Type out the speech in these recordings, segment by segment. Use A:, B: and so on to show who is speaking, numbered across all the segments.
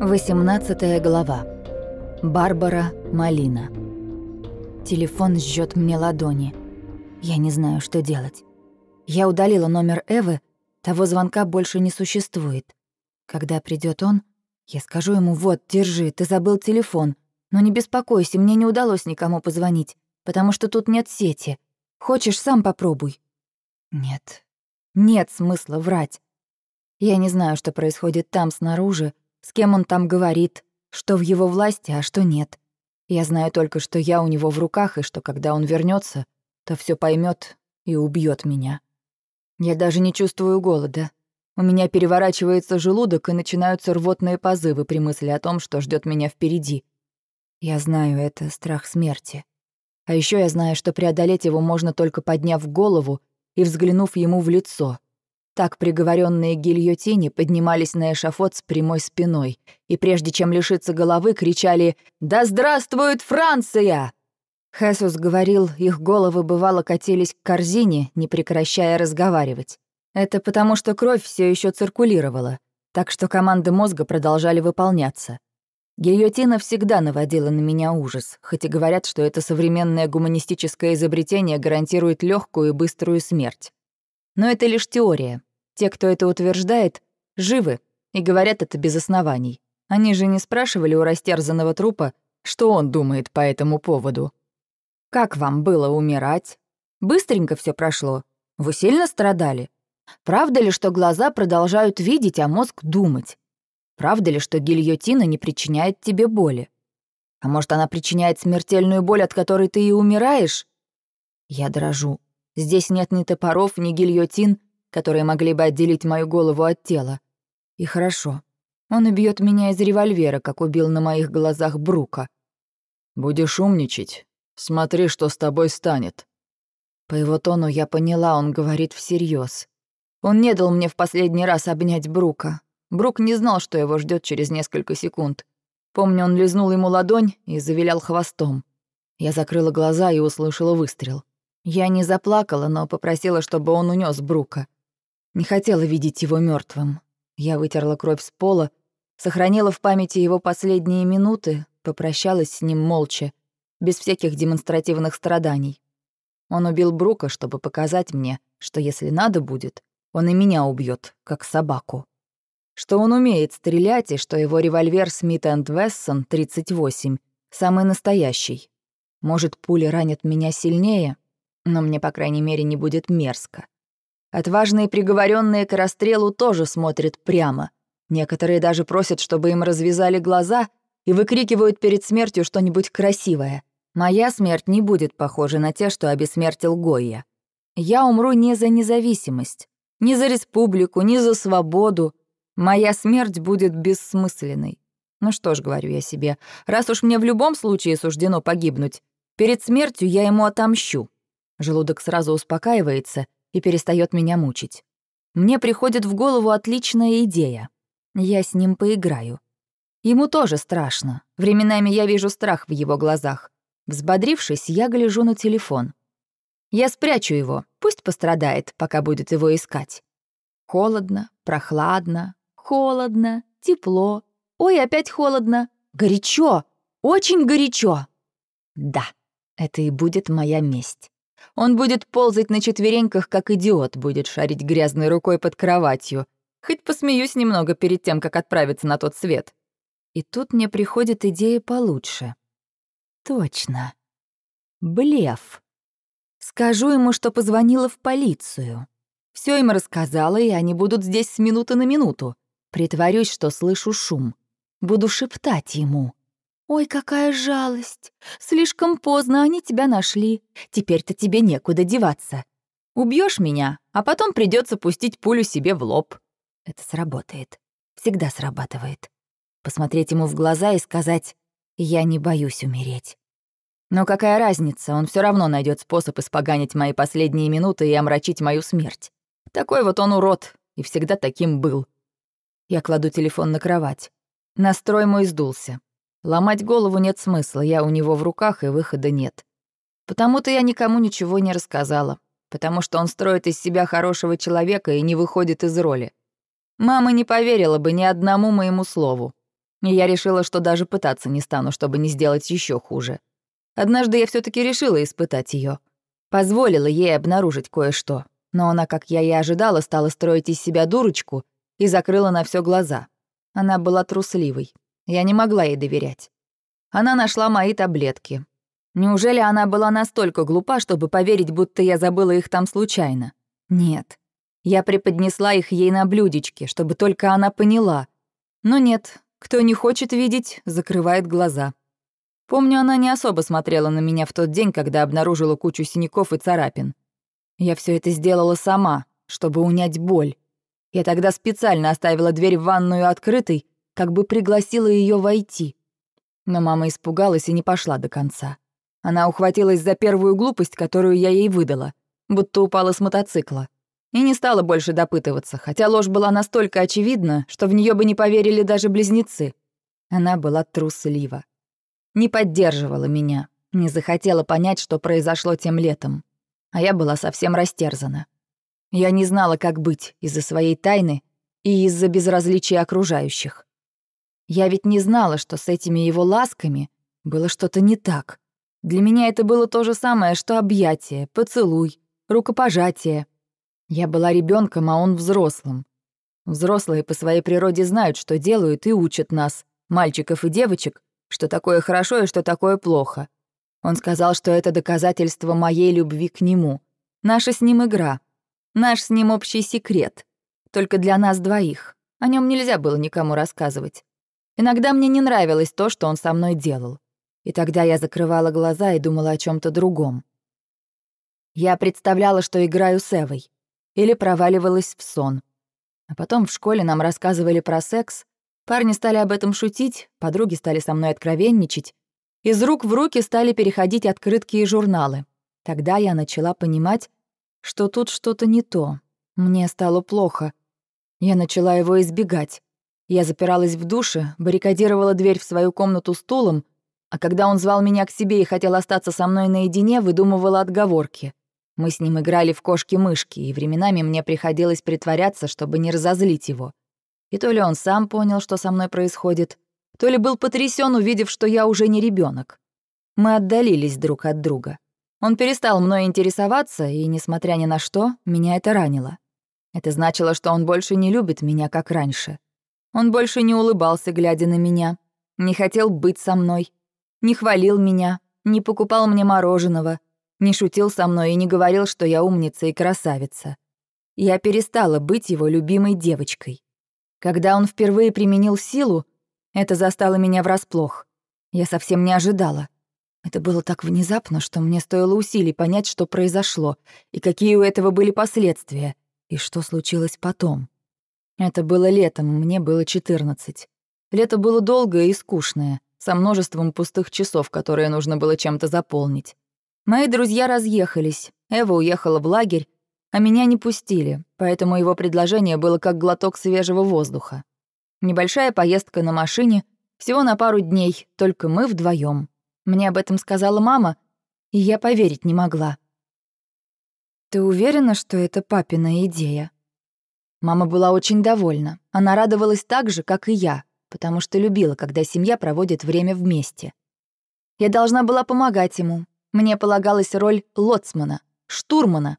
A: 18 глава. Барбара Малина. Телефон жжет мне ладони. Я не знаю, что делать. Я удалила номер Эвы, того звонка больше не существует. Когда придет он, я скажу ему, вот, держи, ты забыл телефон. Но не беспокойся, мне не удалось никому позвонить, потому что тут нет сети. Хочешь, сам попробуй. Нет, нет смысла врать. Я не знаю, что происходит там снаружи, с кем он там говорит, что в его власти, а что нет. Я знаю только, что я у него в руках, и что когда он вернется, то все поймет и убьет меня. Я даже не чувствую голода. У меня переворачивается желудок, и начинаются рвотные позывы при мысли о том, что ждет меня впереди. Я знаю, это страх смерти. А еще я знаю, что преодолеть его можно только подняв голову и взглянув ему в лицо — так приговоренные к гильотине поднимались на эшафот с прямой спиной, и прежде чем лишиться головы, кричали «Да здравствует Франция!» Хесус говорил, их головы бывало катились к корзине, не прекращая разговаривать. Это потому, что кровь все еще циркулировала, так что команды мозга продолжали выполняться. Гильотина всегда наводила на меня ужас, хоть и говорят, что это современное гуманистическое изобретение гарантирует легкую и быструю смерть. Но это лишь теория. Те, кто это утверждает, живы и говорят это без оснований. Они же не спрашивали у растерзанного трупа, что он думает по этому поводу. Как вам было умирать? Быстренько все прошло. Вы сильно страдали? Правда ли, что глаза продолжают видеть, а мозг думать? Правда ли, что гильотина не причиняет тебе боли? А может, она причиняет смертельную боль, от которой ты и умираешь? Я дрожу. Здесь нет ни топоров, ни гильотин, которые могли бы отделить мою голову от тела. И хорошо. Он убьет меня из револьвера, как убил на моих глазах Брука.
B: «Будешь умничать? Смотри, что с тобой станет».
A: По его тону я поняла, он говорит всерьез. Он не дал мне в последний раз обнять Брука. Брук не знал, что его ждет через несколько секунд. Помню, он лизнул ему ладонь и завилял хвостом. Я закрыла глаза и услышала выстрел. Я не заплакала, но попросила, чтобы он унес Брука. Не хотела видеть его мертвым. Я вытерла кровь с пола, сохранила в памяти его последние минуты, попрощалась с ним молча, без всяких демонстративных страданий. Он убил Брука, чтобы показать мне, что если надо будет, он и меня убьет, как собаку. Что он умеет стрелять, и что его револьвер Смит энд Вессон 38 самый настоящий. Может, пули ранят меня сильнее, но мне, по крайней мере, не будет мерзко. Отважные приговоренные к расстрелу тоже смотрят прямо. Некоторые даже просят, чтобы им развязали глаза и выкрикивают перед смертью что-нибудь красивое. Моя смерть не будет похожа на те, что обессмертил Гойя. Я умру не за независимость, не за республику, не за свободу. Моя смерть будет бессмысленной. Ну что ж, говорю я себе, раз уж мне в любом случае суждено погибнуть, перед смертью я ему отомщу. Желудок сразу успокаивается и перестает меня мучить. Мне приходит в голову отличная идея. Я с ним поиграю. Ему тоже страшно. Временами я вижу страх в его глазах. Взбодрившись, я гляжу на телефон. Я спрячу его, пусть пострадает, пока будет его искать. Холодно, прохладно, холодно, тепло. Ой, опять холодно. Горячо, очень горячо. Да, это и будет моя месть. Он будет ползать на четвереньках, как идиот, будет шарить грязной рукой под кроватью. Хоть посмеюсь немного перед тем, как отправиться на тот свет. И тут мне приходит идея получше. Точно. Блеф. Скажу ему, что позвонила в полицию. Все им рассказала, и они будут здесь с минуты на минуту. Притворюсь, что слышу шум. Буду шептать ему. «Ой, какая жалость! Слишком поздно они тебя нашли. Теперь-то тебе некуда деваться. Убьешь меня, а потом придется пустить пулю себе в лоб». Это сработает. Всегда срабатывает. Посмотреть ему в глаза и сказать «Я не боюсь умереть». Но какая разница, он все равно найдет способ испоганить мои последние минуты и омрачить мою смерть. Такой вот он урод, и всегда таким был. Я кладу телефон на кровать. Настрой мой сдулся. Ломать голову нет смысла, я у него в руках, и выхода нет. Потому-то я никому ничего не рассказала, потому что он строит из себя хорошего человека и не выходит из роли. Мама не поверила бы ни одному моему слову. И я решила, что даже пытаться не стану, чтобы не сделать еще хуже. Однажды я все таки решила испытать ее, Позволила ей обнаружить кое-что. Но она, как я и ожидала, стала строить из себя дурочку и закрыла на все глаза. Она была трусливой. Я не могла ей доверять. Она нашла мои таблетки. Неужели она была настолько глупа, чтобы поверить, будто я забыла их там случайно? Нет. Я преподнесла их ей на блюдечке, чтобы только она поняла. Но нет, кто не хочет видеть, закрывает глаза. Помню, она не особо смотрела на меня в тот день, когда обнаружила кучу синяков и царапин. Я все это сделала сама, чтобы унять боль. Я тогда специально оставила дверь в ванную открытой, как бы пригласила ее войти. Но мама испугалась и не пошла до конца. Она ухватилась за первую глупость, которую я ей выдала, будто упала с мотоцикла. И не стала больше допытываться, хотя ложь была настолько очевидна, что в нее бы не поверили даже близнецы. Она была труслива. Не поддерживала меня, не захотела понять, что произошло тем летом. А я была совсем растерзана. Я не знала, как быть из-за своей тайны и из-за безразличия окружающих. Я ведь не знала, что с этими его ласками было что-то не так. Для меня это было то же самое, что объятие, поцелуй, рукопожатие. Я была ребенком, а он взрослым. Взрослые по своей природе знают, что делают, и учат нас, мальчиков и девочек, что такое хорошо и что такое плохо. Он сказал, что это доказательство моей любви к нему. Наша с ним игра. Наш с ним общий секрет. Только для нас двоих. О нем нельзя было никому рассказывать. Иногда мне не нравилось то, что он со мной делал. И тогда я закрывала глаза и думала о чем то другом. Я представляла, что играю с Эвой. Или проваливалась в сон. А потом в школе нам рассказывали про секс. Парни стали об этом шутить, подруги стали со мной откровенничать. Из рук в руки стали переходить открытки и журналы. Тогда я начала понимать, что тут что-то не то. Мне стало плохо. Я начала его избегать. Я запиралась в душе, баррикадировала дверь в свою комнату стулом, а когда он звал меня к себе и хотел остаться со мной наедине, выдумывала отговорки. Мы с ним играли в кошки-мышки, и временами мне приходилось притворяться, чтобы не разозлить его. И то ли он сам понял, что со мной происходит, то ли был потрясен, увидев, что я уже не ребенок. Мы отдалились друг от друга. Он перестал мной интересоваться, и, несмотря ни на что, меня это ранило. Это значило, что он больше не любит меня, как раньше. Он больше не улыбался, глядя на меня, не хотел быть со мной, не хвалил меня, не покупал мне мороженого, не шутил со мной и не говорил, что я умница и красавица. Я перестала быть его любимой девочкой. Когда он впервые применил силу, это застало меня врасплох. Я совсем не ожидала. Это было так внезапно, что мне стоило усилий понять, что произошло, и какие у этого были последствия, и что случилось потом. Это было летом, мне было 14. Лето было долгое и скучное, со множеством пустых часов, которые нужно было чем-то заполнить. Мои друзья разъехались, Эва уехала в лагерь, а меня не пустили, поэтому его предложение было как глоток свежего воздуха. Небольшая поездка на машине, всего на пару дней, только мы вдвоем. Мне об этом сказала мама, и я поверить не могла. «Ты уверена, что это папина идея?» Мама была очень довольна. Она радовалась так же, как и я, потому что любила, когда семья проводит время вместе. Я должна была помогать ему. Мне полагалась роль лоцмана, штурмана,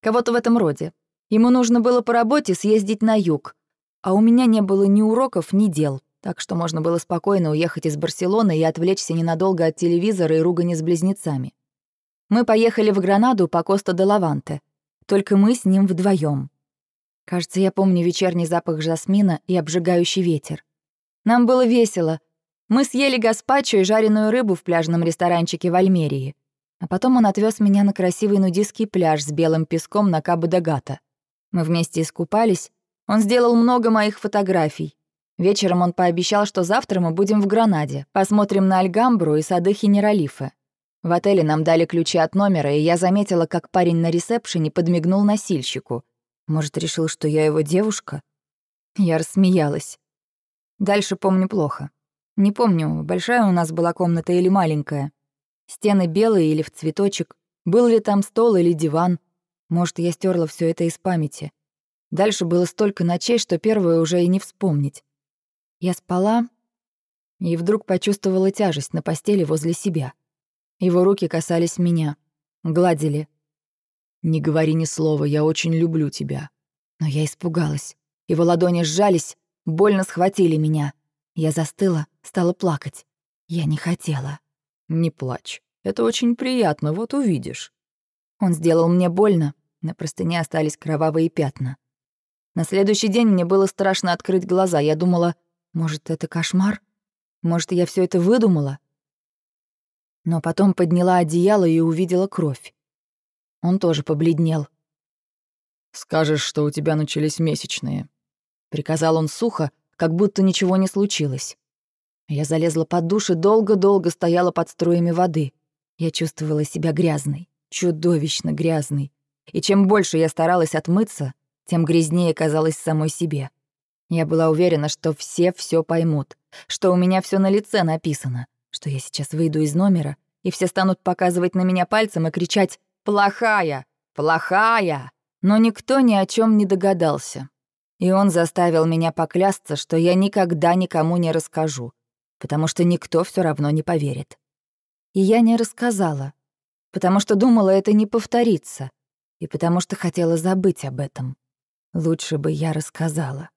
A: кого-то в этом роде. Ему нужно было по работе съездить на юг, а у меня не было ни уроков, ни дел, так что можно было спокойно уехать из Барселоны и отвлечься ненадолго от телевизора и ругани с близнецами. Мы поехали в Гранаду по Коста-де-Лаванте, только мы с ним вдвоем. Кажется, я помню вечерний запах жасмина и обжигающий ветер. Нам было весело. Мы съели гаспачо и жареную рыбу в пляжном ресторанчике в Альмерии. А потом он отвез меня на красивый нудистский пляж с белым песком на Кабо-де-Гата. Мы вместе искупались. Он сделал много моих фотографий. Вечером он пообещал, что завтра мы будем в Гранаде, посмотрим на Альгамбру и сады Хенералифе. В отеле нам дали ключи от номера, и я заметила, как парень на ресепшене подмигнул носильщику — может, решил, что я его девушка? Я рассмеялась. Дальше помню плохо. Не помню, большая у нас была комната или маленькая. Стены белые или в цветочек. Был ли там стол или диван. Может, я стерла все это из памяти. Дальше было столько ночей, что первое уже и не вспомнить. Я спала, И вдруг почувствовала тяжесть на постели возле себя. Его руки касались меня, гладили.
B: «Не говори ни слова, я очень люблю тебя».
A: Но я испугалась. Его ладони сжались, больно схватили меня. Я застыла, стала плакать. Я не хотела.
B: «Не плачь. Это очень приятно, вот увидишь».
A: Он сделал мне больно, на простыне остались кровавые пятна. На следующий день мне было страшно открыть глаза. Я думала, может, это кошмар? Может, я все это выдумала? Но потом подняла одеяло и увидела кровь. Он тоже побледнел.
B: «Скажешь, что у тебя начались месячные», —
A: приказал он сухо, как будто ничего не случилось. Я залезла под душ и долго-долго стояла под струями воды. Я чувствовала себя грязной, чудовищно грязной. И чем больше я старалась отмыться, тем грязнее казалось самой себе. Я была уверена, что все все поймут, что у меня все на лице написано, что я сейчас выйду из номера, и все станут показывать на меня пальцем и кричать «Плохая! Плохая!» Но никто ни о чем не догадался. И он заставил меня поклясться, что я никогда никому не расскажу, потому что никто все равно не поверит. И я не рассказала, потому что думала, это не повторится, и потому что хотела забыть об этом. Лучше бы я рассказала.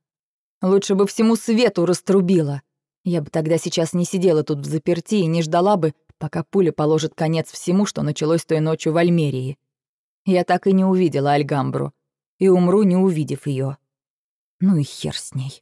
A: Лучше бы всему свету раструбила. Я бы тогда сейчас не сидела тут в заперти и не ждала бы, пока пуля положит конец всему, что началось той ночью в Альмерии. Я так и не увидела Альгамбру. И умру, не увидев ее. Ну и хер с ней.